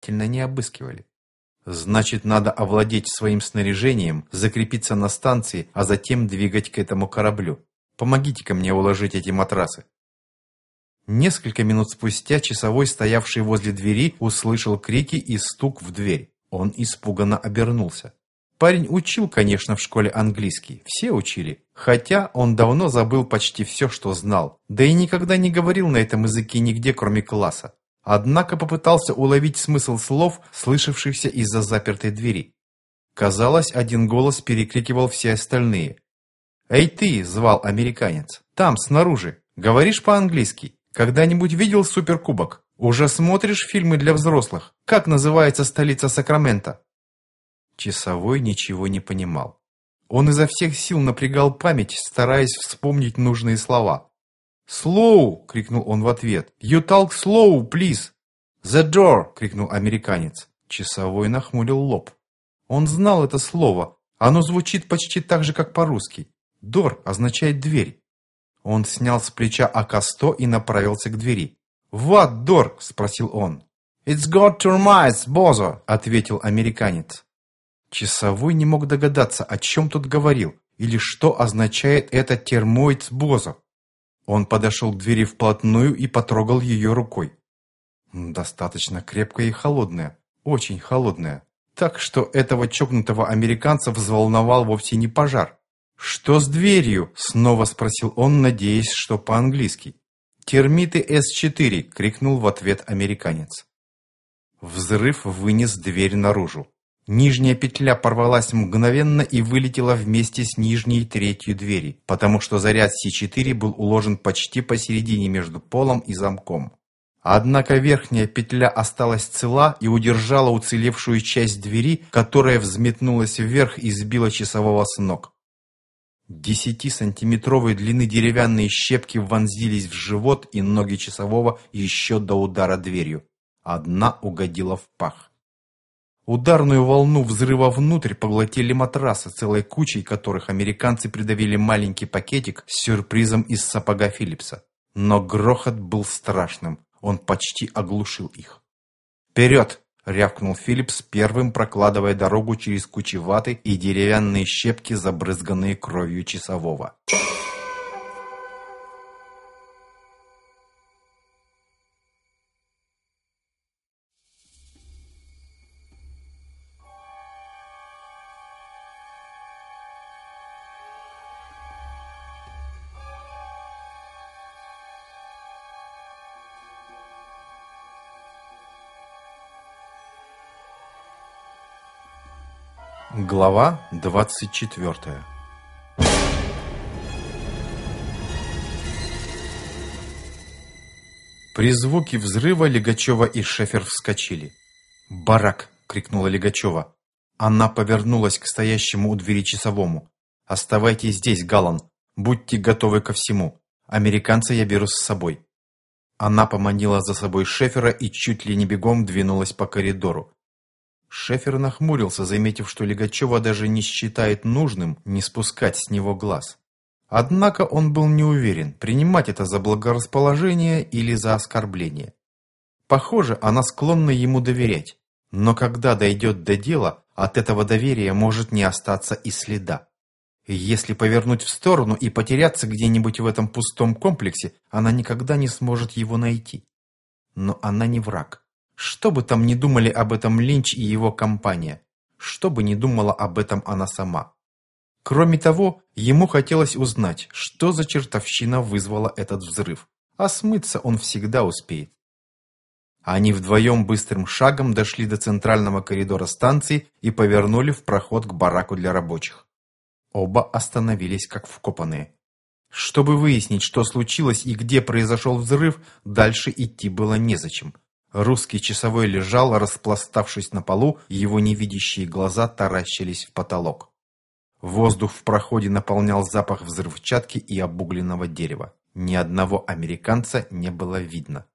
тщательно не обыскивали. Значит, надо овладеть своим снаряжением, закрепиться на станции, а затем двигать к этому кораблю. Помогите-ка мне уложить эти матрасы. Несколько минут спустя часовой, стоявший возле двери, услышал крики и стук в дверь. Он испуганно обернулся. Парень учил, конечно, в школе английский. Все учили. Хотя он давно забыл почти все, что знал. Да и никогда не говорил на этом языке нигде, кроме класса. Однако попытался уловить смысл слов, слышавшихся из-за запертой двери. Казалось, один голос перекрикивал все остальные. «Эй ты!» – звал американец. «Там, снаружи. Говоришь по-английски? Когда-нибудь видел суперкубок? Уже смотришь фильмы для взрослых? Как называется столица Сакрамента?» Часовой ничего не понимал. Он изо всех сил напрягал память, стараясь вспомнить нужные слова. «Slow!» — крикнул он в ответ. «You talk slow, please!» «The door!» — крикнул американец. Часовой нахмурил лоб. Он знал это слово. Оно звучит почти так же, как по-русски. «Door» означает «дверь». Он снял с плеча Акасто и направился к двери. «What door?» — спросил он. «It's got termites, бозо!» — ответил американец. Часовой не мог догадаться, о чем тут говорил, или что означает это термоид бозо. Он подошел к двери вплотную и потрогал ее рукой. Достаточно крепкая и холодная, очень холодная. Так что этого чокнутого американца взволновал вовсе не пожар. «Что с дверью?» – снова спросил он, надеясь, что по-английски. «Термиты С-4!» – крикнул в ответ американец. Взрыв вынес дверь наружу. Нижняя петля порвалась мгновенно и вылетела вместе с нижней третью двери, потому что заряд С4 был уложен почти посередине между полом и замком. Однако верхняя петля осталась цела и удержала уцелевшую часть двери, которая взметнулась вверх и сбила часового с ног. Десятисантиметровой длины деревянные щепки вонзились в живот и ноги часового еще до удара дверью. Одна угодила в пах. Ударную волну взрыва внутрь поглотили матрасы, целой кучей которых американцы придавили маленький пакетик с сюрпризом из сапога Филлипса. Но грохот был страшным, он почти оглушил их. «Вперед!» — рявкнул Филлипс, первым прокладывая дорогу через кучи ваты и деревянные щепки, забрызганные кровью часового. Глава 24 При звуке взрыва Легачева и Шефер вскочили. «Барак!» — крикнула Легачева. Она повернулась к стоящему у двери часовому. «Оставайтесь здесь, Галан. Будьте готовы ко всему. Американца я беру с собой». Она поманила за собой Шефера и чуть ли не бегом двинулась по коридору. Шефер нахмурился, заметив, что Легачева даже не считает нужным не спускать с него глаз. Однако он был не уверен, принимать это за благорасположение или за оскорбление. Похоже, она склонна ему доверять. Но когда дойдет до дела, от этого доверия может не остаться и следа. Если повернуть в сторону и потеряться где-нибудь в этом пустом комплексе, она никогда не сможет его найти. Но она не враг. Что бы там ни думали об этом Линч и его компания, что бы ни думала об этом она сама. Кроме того, ему хотелось узнать, что за чертовщина вызвала этот взрыв, а смыться он всегда успеет. Они вдвоем быстрым шагом дошли до центрального коридора станции и повернули в проход к бараку для рабочих. Оба остановились как вкопанные. Чтобы выяснить, что случилось и где произошел взрыв, дальше идти было незачем. Русский часовой лежал, распластавшись на полу, его невидящие глаза таращились в потолок. Воздух в проходе наполнял запах взрывчатки и обугленного дерева. Ни одного американца не было видно.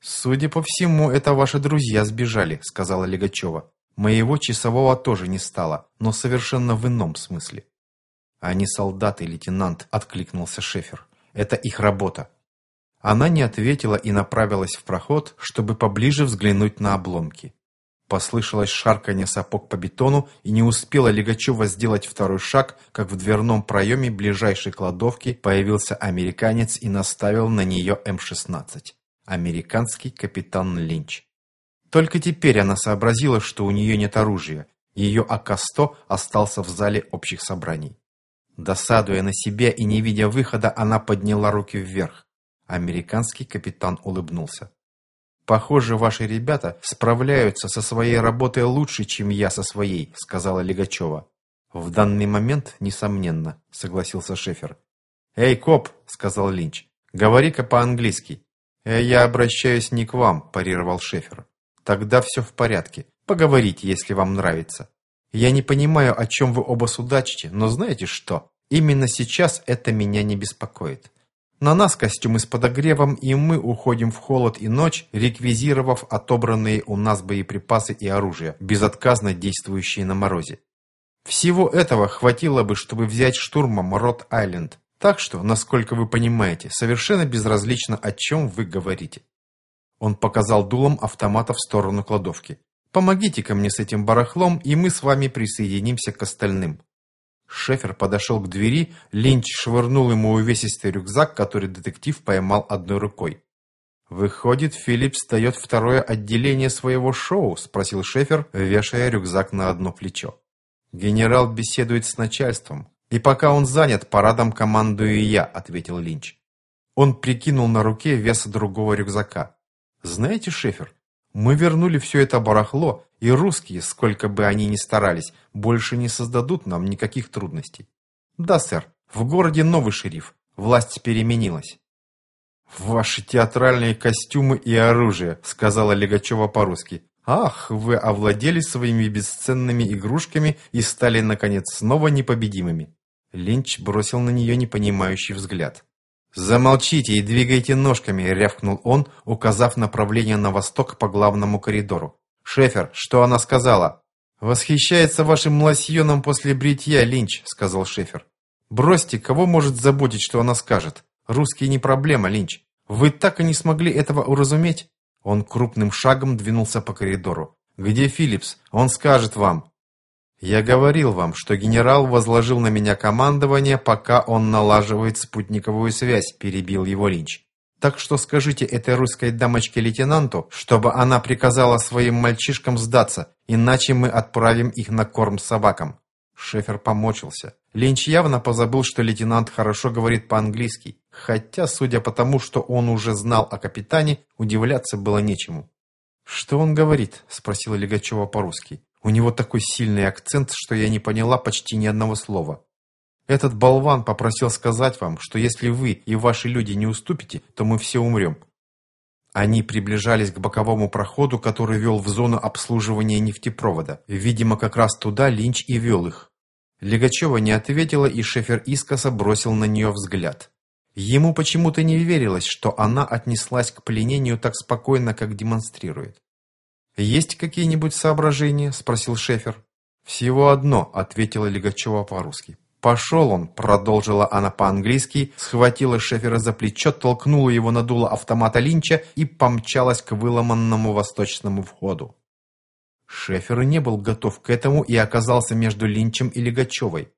«Судя по всему, это ваши друзья сбежали», — сказала Легачева. «Моего часового тоже не стало, но совершенно в ином смысле». «Они солдаты, лейтенант», — откликнулся Шефер. «Это их работа. Она не ответила и направилась в проход, чтобы поближе взглянуть на обломки. Послышалось шарканье сапог по бетону, и не успела Легачева сделать второй шаг, как в дверном проеме ближайшей кладовки появился американец и наставил на нее М-16. Американский капитан Линч. Только теперь она сообразила, что у нее нет оружия. Ее АК-100 остался в зале общих собраний. Досадуя на себя и не видя выхода, она подняла руки вверх. Американский капитан улыбнулся. «Похоже, ваши ребята справляются со своей работой лучше, чем я со своей», — сказала Легачева. «В данный момент, несомненно», — согласился Шефер. «Эй, коп», — сказал Линч, — «говори-ка по-английски». «Э, «Я обращаюсь не к вам», — парировал Шефер. «Тогда все в порядке. Поговорите, если вам нравится. Я не понимаю, о чем вы оба судачите, но знаете что? Именно сейчас это меня не беспокоит. На нас костюмы с подогревом, и мы уходим в холод и ночь, реквизировав отобранные у нас боеприпасы и оружие, безотказно действующие на морозе. Всего этого хватило бы, чтобы взять штурмом Рот-Айленд. Так что, насколько вы понимаете, совершенно безразлично, о чем вы говорите. Он показал дулом автомата в сторону кладовки. «Помогите-ка мне с этим барахлом, и мы с вами присоединимся к остальным». Шефер подошел к двери, Линч швырнул ему увесистый рюкзак, который детектив поймал одной рукой. «Выходит, Филлипс дает второе отделение своего шоу?» – спросил Шефер, вешая рюкзак на одно плечо. «Генерал беседует с начальством, и пока он занят, парадом командую я», – ответил Линч. Он прикинул на руке вес другого рюкзака. «Знаете, Шефер, мы вернули все это барахло, и русские, сколько бы они ни старались, больше не создадут нам никаких трудностей. Да, сэр, в городе новый шериф, власть переменилась. «Ваши театральные костюмы и оружие», — сказала Легачева по-русски. «Ах, вы овладели своими бесценными игрушками и стали, наконец, снова непобедимыми». Линч бросил на нее непонимающий взгляд. «Замолчите и двигайте ножками», — рявкнул он, указав направление на восток по главному коридору. «Шефер, что она сказала?» «Восхищается вашим лосьоном после бритья, Линч», — сказал Шефер. «Бросьте, кого может заботить, что она скажет? Русские не проблема, Линч. Вы так и не смогли этого уразуметь?» Он крупным шагом двинулся по коридору. «Где Филлипс? Он скажет вам». «Я говорил вам, что генерал возложил на меня командование, пока он налаживает спутниковую связь», – перебил его Линч. «Так что скажите этой русской дамочке-лейтенанту, чтобы она приказала своим мальчишкам сдаться, иначе мы отправим их на корм собакам». Шефер помочился. Линч явно позабыл, что лейтенант хорошо говорит по-английски, хотя, судя по тому, что он уже знал о капитане, удивляться было нечему. «Что он говорит?» – спросила Легачева по-русски. У него такой сильный акцент, что я не поняла почти ни одного слова. Этот болван попросил сказать вам, что если вы и ваши люди не уступите, то мы все умрем. Они приближались к боковому проходу, который вел в зону обслуживания нефтепровода. Видимо, как раз туда Линч и вел их. Легачева не ответила, и Шефер искоса бросил на нее взгляд. Ему почему-то не верилось, что она отнеслась к пленению так спокойно, как демонстрирует. «Есть какие-нибудь соображения?» – спросил Шефер. «Всего одно», – ответила Легачева по-русски. «Пошел он», – продолжила она по-английски, схватила Шефера за плечо, толкнула его на дуло автомата Линча и помчалась к выломанному восточному входу. Шефер не был готов к этому и оказался между Линчем и Легачевой.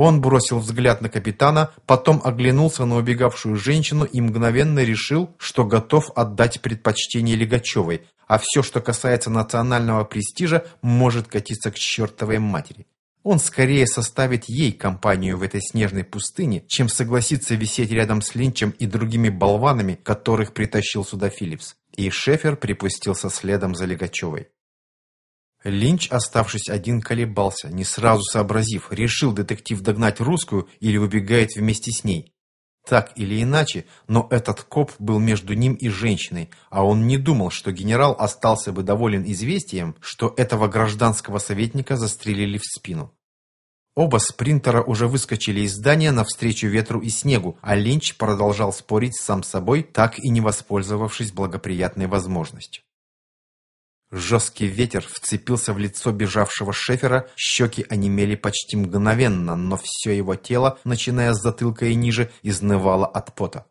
Он бросил взгляд на капитана, потом оглянулся на убегавшую женщину и мгновенно решил, что готов отдать предпочтение Легачевой, а все, что касается национального престижа, может катиться к чертовой матери. Он скорее составит ей компанию в этой снежной пустыне, чем согласится висеть рядом с Линчем и другими болванами, которых притащил сюда Филлипс. И Шефер припустился следом за Легачевой. Линч, оставшись один, колебался, не сразу сообразив, решил детектив догнать русскую или убегает вместе с ней. Так или иначе, но этот коп был между ним и женщиной, а он не думал, что генерал остался бы доволен известием, что этого гражданского советника застрелили в спину. Оба спринтера уже выскочили из здания навстречу ветру и снегу, а Линч продолжал спорить сам с собой, так и не воспользовавшись благоприятной возможностью. Жесткий ветер вцепился в лицо бежавшего шефера, щеки онемели почти мгновенно, но все его тело, начиная с затылка и ниже, изнывало от пота.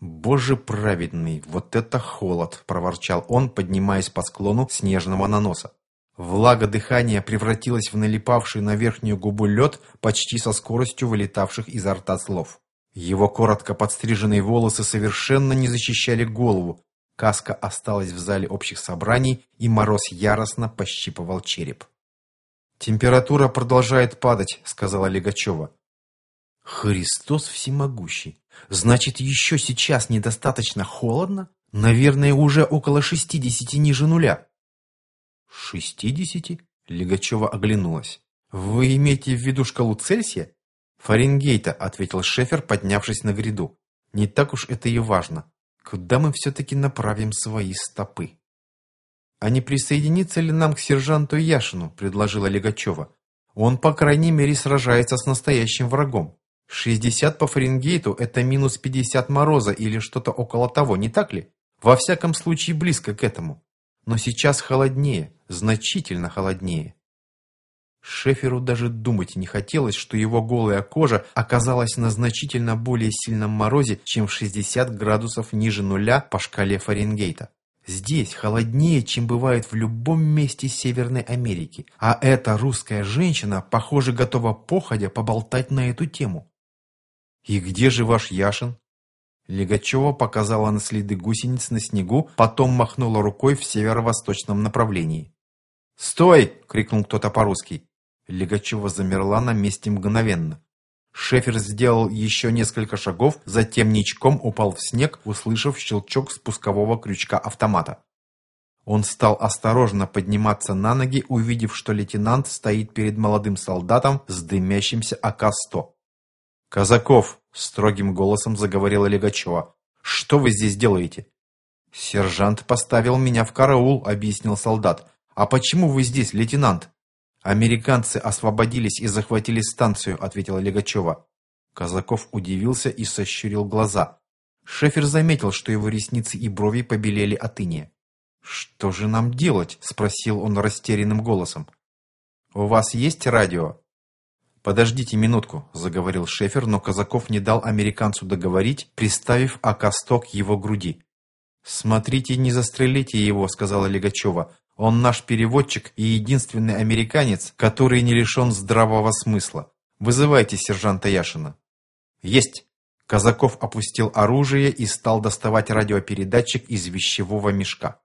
«Боже праведный, вот это холод!» – проворчал он, поднимаясь по склону снежного наноса. Влага дыхания превратилась в налипавший на верхнюю губу лед почти со скоростью вылетавших изо рта слов. Его коротко подстриженные волосы совершенно не защищали голову. Каска осталась в зале общих собраний, и мороз яростно пощипывал череп. «Температура продолжает падать», — сказала Легачева. «Христос всемогущий! Значит, еще сейчас недостаточно холодно? Наверное, уже около шестидесяти ниже нуля». «Шестидесяти?» — Легачева оглянулась. «Вы имеете в виду шкалу Цельсия?» «Фаренгейта», — ответил Шефер, поднявшись на гряду. «Не так уж это и важно. Куда мы все-таки направим свои стопы?» «А не присоединиться ли нам к сержанту Яшину?» – предложила Легачева. «Он, по крайней мере, сражается с настоящим врагом. 60 по Фаренгейту – это минус 50 мороза или что-то около того, не так ли? Во всяком случае, близко к этому. Но сейчас холоднее, значительно холоднее». Шеферу даже думать не хотелось, что его голая кожа оказалась на значительно более сильном морозе, чем в 60 градусов ниже нуля по шкале Фаренгейта. Здесь холоднее, чем бывает в любом месте Северной Америки, а эта русская женщина, похоже, готова походя поболтать на эту тему. «И где же ваш Яшин?» Легачева показала на следы гусениц на снегу, потом махнула рукой в северо-восточном направлении. «Стой!» — крикнул кто-то по-русски. Легачева замерла на месте мгновенно. Шефер сделал еще несколько шагов, затем ничком упал в снег, услышав щелчок спускового крючка автомата. Он стал осторожно подниматься на ноги, увидев, что лейтенант стоит перед молодым солдатом с дымящимся АК-100. «Казаков!» – строгим голосом заговорила Легачева. «Что вы здесь делаете?» «Сержант поставил меня в караул», – объяснил солдат. «А почему вы здесь, лейтенант?» «Американцы освободились и захватили станцию», — ответила Легачева. Казаков удивился и сощурил глаза. Шефер заметил, что его ресницы и брови побелели от иния. «Что же нам делать?» — спросил он растерянным голосом. «У вас есть радио?» «Подождите минутку», — заговорил Шефер, но Казаков не дал американцу договорить, приставив АК-100 к его груди. «Смотрите, не застрелите его», — сказала Легачева. Он наш переводчик и единственный американец, который не лишен здравого смысла. Вызывайте сержанта Яшина». «Есть!» Казаков опустил оружие и стал доставать радиопередатчик из вещевого мешка.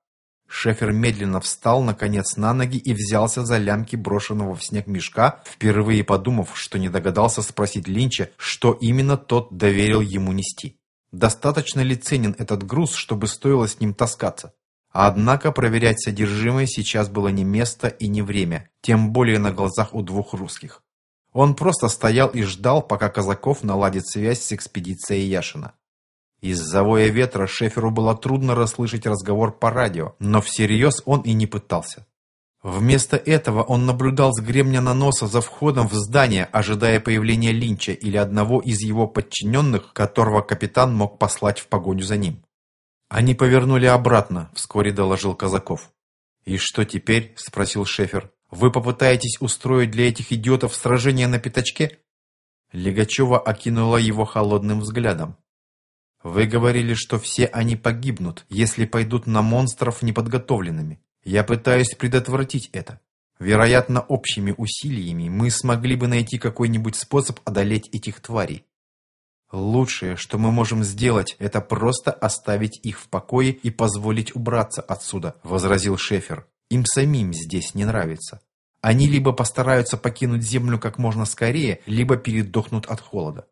Шефер медленно встал, наконец, на ноги и взялся за лямки брошенного в снег мешка, впервые подумав, что не догадался спросить Линча, что именно тот доверил ему нести. Достаточно ли ценен этот груз, чтобы стоило с ним таскаться? Однако проверять содержимое сейчас было не место и не время, тем более на глазах у двух русских. Он просто стоял и ждал, пока Казаков наладит связь с экспедицией Яшина. Из-за воя ветра Шеферу было трудно расслышать разговор по радио, но всерьез он и не пытался. Вместо этого он наблюдал с гремня наноса за входом в здание, ожидая появления Линча или одного из его подчиненных, которого капитан мог послать в погоню за ним. «Они повернули обратно», — вскоре доложил Казаков. «И что теперь?» — спросил Шефер. «Вы попытаетесь устроить для этих идиотов сражение на пятачке?» Легачева окинула его холодным взглядом. «Вы говорили, что все они погибнут, если пойдут на монстров неподготовленными. Я пытаюсь предотвратить это. Вероятно, общими усилиями мы смогли бы найти какой-нибудь способ одолеть этих тварей. Лучшее, что мы можем сделать, это просто оставить их в покое и позволить убраться отсюда, возразил Шефер. Им самим здесь не нравится. Они либо постараются покинуть землю как можно скорее, либо передохнут от холода.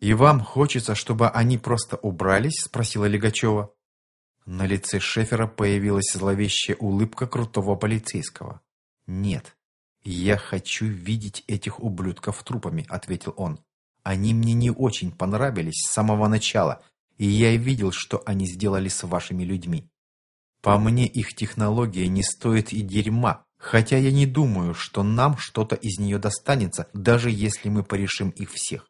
«И вам хочется, чтобы они просто убрались?» – спросила Легачева. На лице Шефера появилась зловещая улыбка крутого полицейского. «Нет, я хочу видеть этих ублюдков трупами», – ответил он. Они мне не очень понравились с самого начала, и я видел, что они сделали с вашими людьми. По мне, их технология не стоит и дерьма, хотя я не думаю, что нам что-то из нее достанется, даже если мы порешим их всех.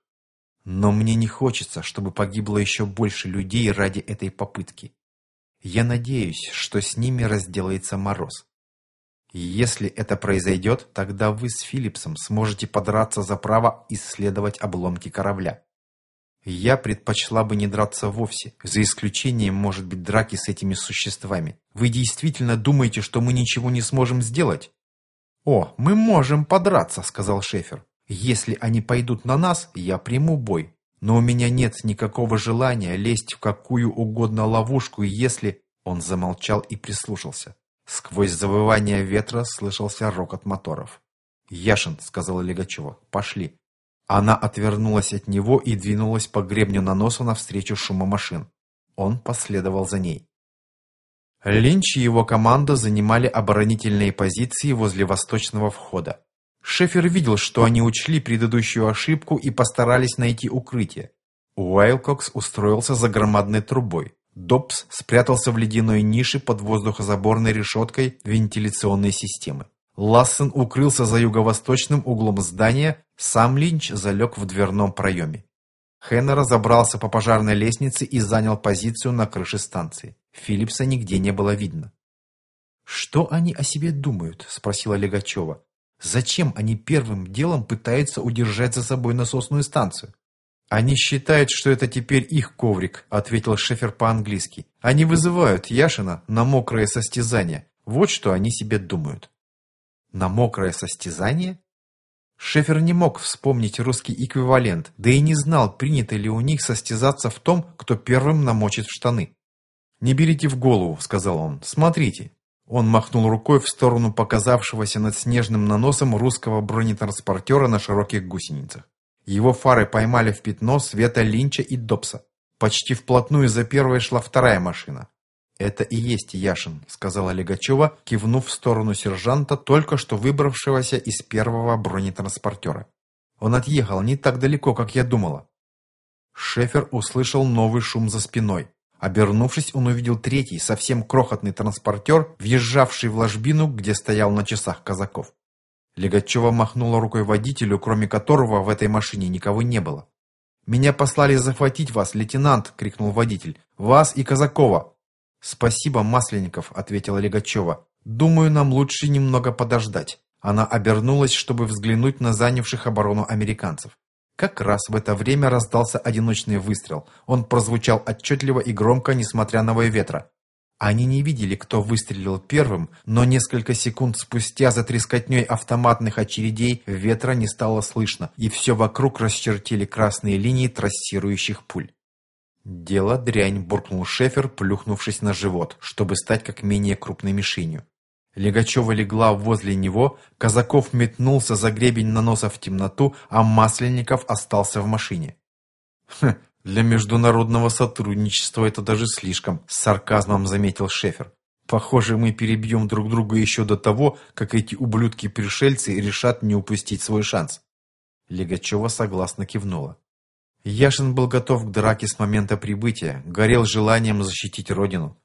Но мне не хочется, чтобы погибло еще больше людей ради этой попытки. Я надеюсь, что с ними разделается Мороз. Если это произойдет, тогда вы с Филлипсом сможете подраться за право исследовать обломки корабля. Я предпочла бы не драться вовсе, за исключением, может быть, драки с этими существами. Вы действительно думаете, что мы ничего не сможем сделать? О, мы можем подраться, сказал Шефер. Если они пойдут на нас, я приму бой. Но у меня нет никакого желания лезть в какую угодно ловушку, если... Он замолчал и прислушался. Сквозь завывание ветра слышался рокот моторов. «Яшин», — сказала Легачева, — «пошли». Она отвернулась от него и двинулась по гребню наноса навстречу шуму машин. Он последовал за ней. Линч и его команда занимали оборонительные позиции возле восточного входа. Шефер видел, что они учли предыдущую ошибку и постарались найти укрытие. Уайлкокс устроился за громадной трубой. Добс спрятался в ледяной нише под воздухозаборной решеткой вентиляционной системы. Лассен укрылся за юго-восточным углом здания, сам Линч залег в дверном проеме. Хеннер забрался по пожарной лестнице и занял позицию на крыше станции. Филлипса нигде не было видно. «Что они о себе думают?» – спросила Легачева. «Зачем они первым делом пытаются удержать за собой насосную станцию?» «Они считают, что это теперь их коврик», – ответил Шефер по-английски. «Они вызывают Яшина на мокрое состязание. Вот что они себе думают». На мокрое состязание? Шефер не мог вспомнить русский эквивалент, да и не знал, принято ли у них состязаться в том, кто первым намочит в штаны. «Не берите в голову», — сказал он, — «смотрите». Он махнул рукой в сторону показавшегося над снежным наносом русского бронетранспортера на широких гусеницах. Его фары поймали в пятно света Линча и Добса. Почти вплотную за первой шла вторая машина. «Это и есть Яшин», — сказала Легачева, кивнув в сторону сержанта, только что выбравшегося из первого бронетранспортера. «Он отъехал не так далеко, как я думала». Шефер услышал новый шум за спиной. Обернувшись, он увидел третий, совсем крохотный транспортер, въезжавший в ложбину, где стоял на часах казаков. Легачева махнула рукой водителю, кроме которого в этой машине никого не было. «Меня послали захватить вас, лейтенант!» — крикнул водитель. «Вас и Казакова!» «Спасибо, Масленников», — ответила Легачева. «Думаю, нам лучше немного подождать». Она обернулась, чтобы взглянуть на занявших оборону американцев. Как раз в это время раздался одиночный выстрел. Он прозвучал отчетливо и громко, несмотря на вой ветра. Они не видели, кто выстрелил первым, но несколько секунд спустя за трескотней автоматных очередей ветра не стало слышно, и все вокруг расчертили красные линии трассирующих пуль. «Дело дрянь», — буркнул Шефер, плюхнувшись на живот, чтобы стать как менее крупной мишенью. Легачева легла возле него, Казаков метнулся за гребень наноса в темноту, а Масленников остался в машине. «Хм, для международного сотрудничества это даже слишком», — с сарказмом заметил Шефер. «Похоже, мы перебьем друг друга еще до того, как эти ублюдки-пришельцы решат не упустить свой шанс». Легачева согласно кивнула. Яшин был готов к драке с момента прибытия, горел желанием защитить родину.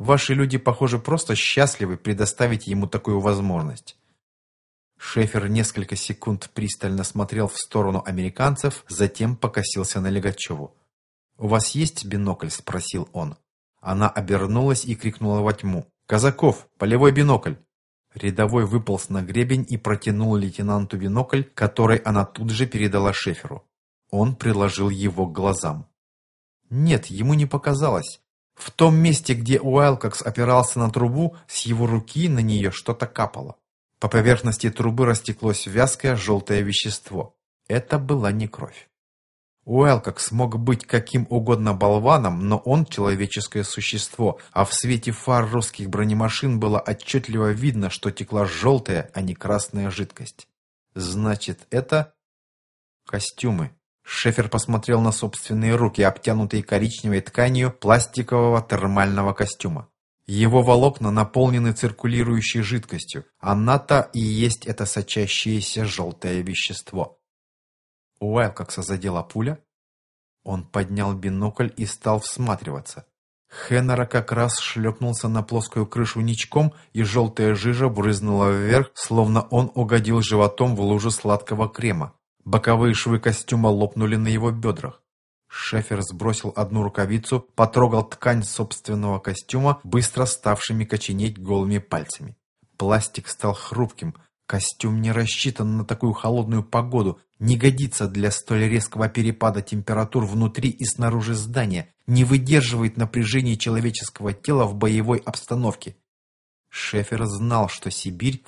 Ваши люди, похоже, просто счастливы предоставить ему такую возможность. Шефер несколько секунд пристально смотрел в сторону американцев, затем покосился на Легачеву. «У вас есть бинокль?» – спросил он. Она обернулась и крикнула во тьму. «Казаков, полевой бинокль!» Рядовой выполз на гребень и протянул лейтенанту бинокль, который она тут же передала Шеферу. Он приложил его к глазам. Нет, ему не показалось. В том месте, где Уайлкокс опирался на трубу, с его руки на нее что-то капало. По поверхности трубы растеклось вязкое желтое вещество. Это была не кровь. Уэлкокс мог быть каким угодно болваном, но он человеческое существо, а в свете фар русских бронемашин было отчетливо видно, что текла желтая, а не красная жидкость. Значит, это костюмы. Шефер посмотрел на собственные руки, обтянутые коричневой тканью пластикового термального костюма. Его волокна наполнены циркулирующей жидкостью. Она-то и есть это сочащееся желтое вещество. Уайлкокса задела пуля. Он поднял бинокль и стал всматриваться. Хеннера как раз шлепнулся на плоскую крышу ничком, и желтая жижа брызнула вверх, словно он угодил животом в лужу сладкого крема. Боковые швы костюма лопнули на его бедрах. Шефер сбросил одну рукавицу, потрогал ткань собственного костюма, быстро ставшими коченеть голыми пальцами. Пластик стал хрупким. Костюм не рассчитан на такую холодную погоду, не годится для столь резкого перепада температур внутри и снаружи здания, не выдерживает напряжения человеческого тела в боевой обстановке. Шефер знал, что Сибирь